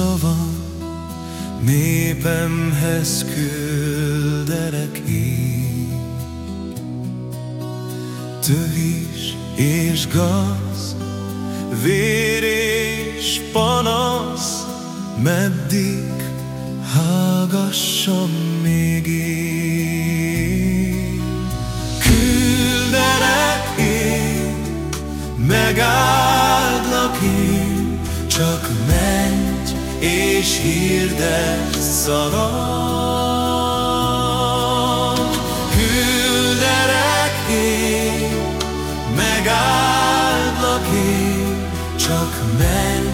Szavam, népemhez külderek én. Töhis és gaz, vér és panasz, meddig hágassam még én. Külderek én, megáldlak én, csak menj és hirdet szavam. Külderek én, megáldlak én, csak menj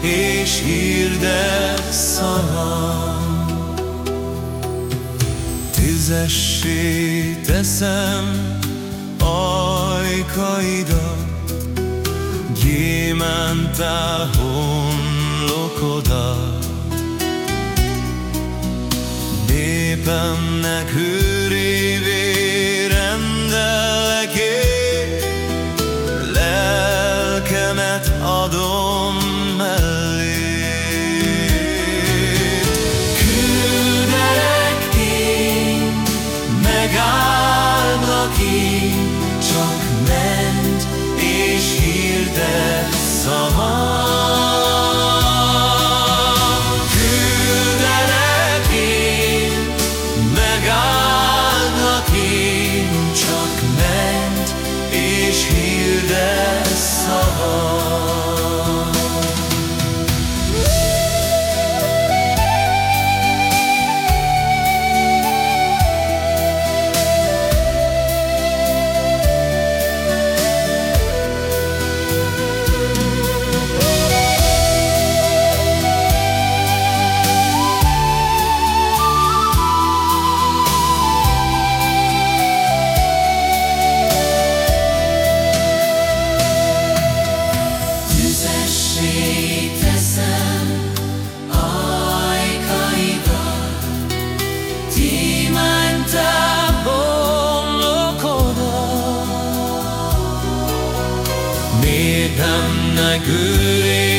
és hirdet szavam. Tüzessé teszem ajkaidat, gyémántá homlokodat. Népemnek őrévé 間殴り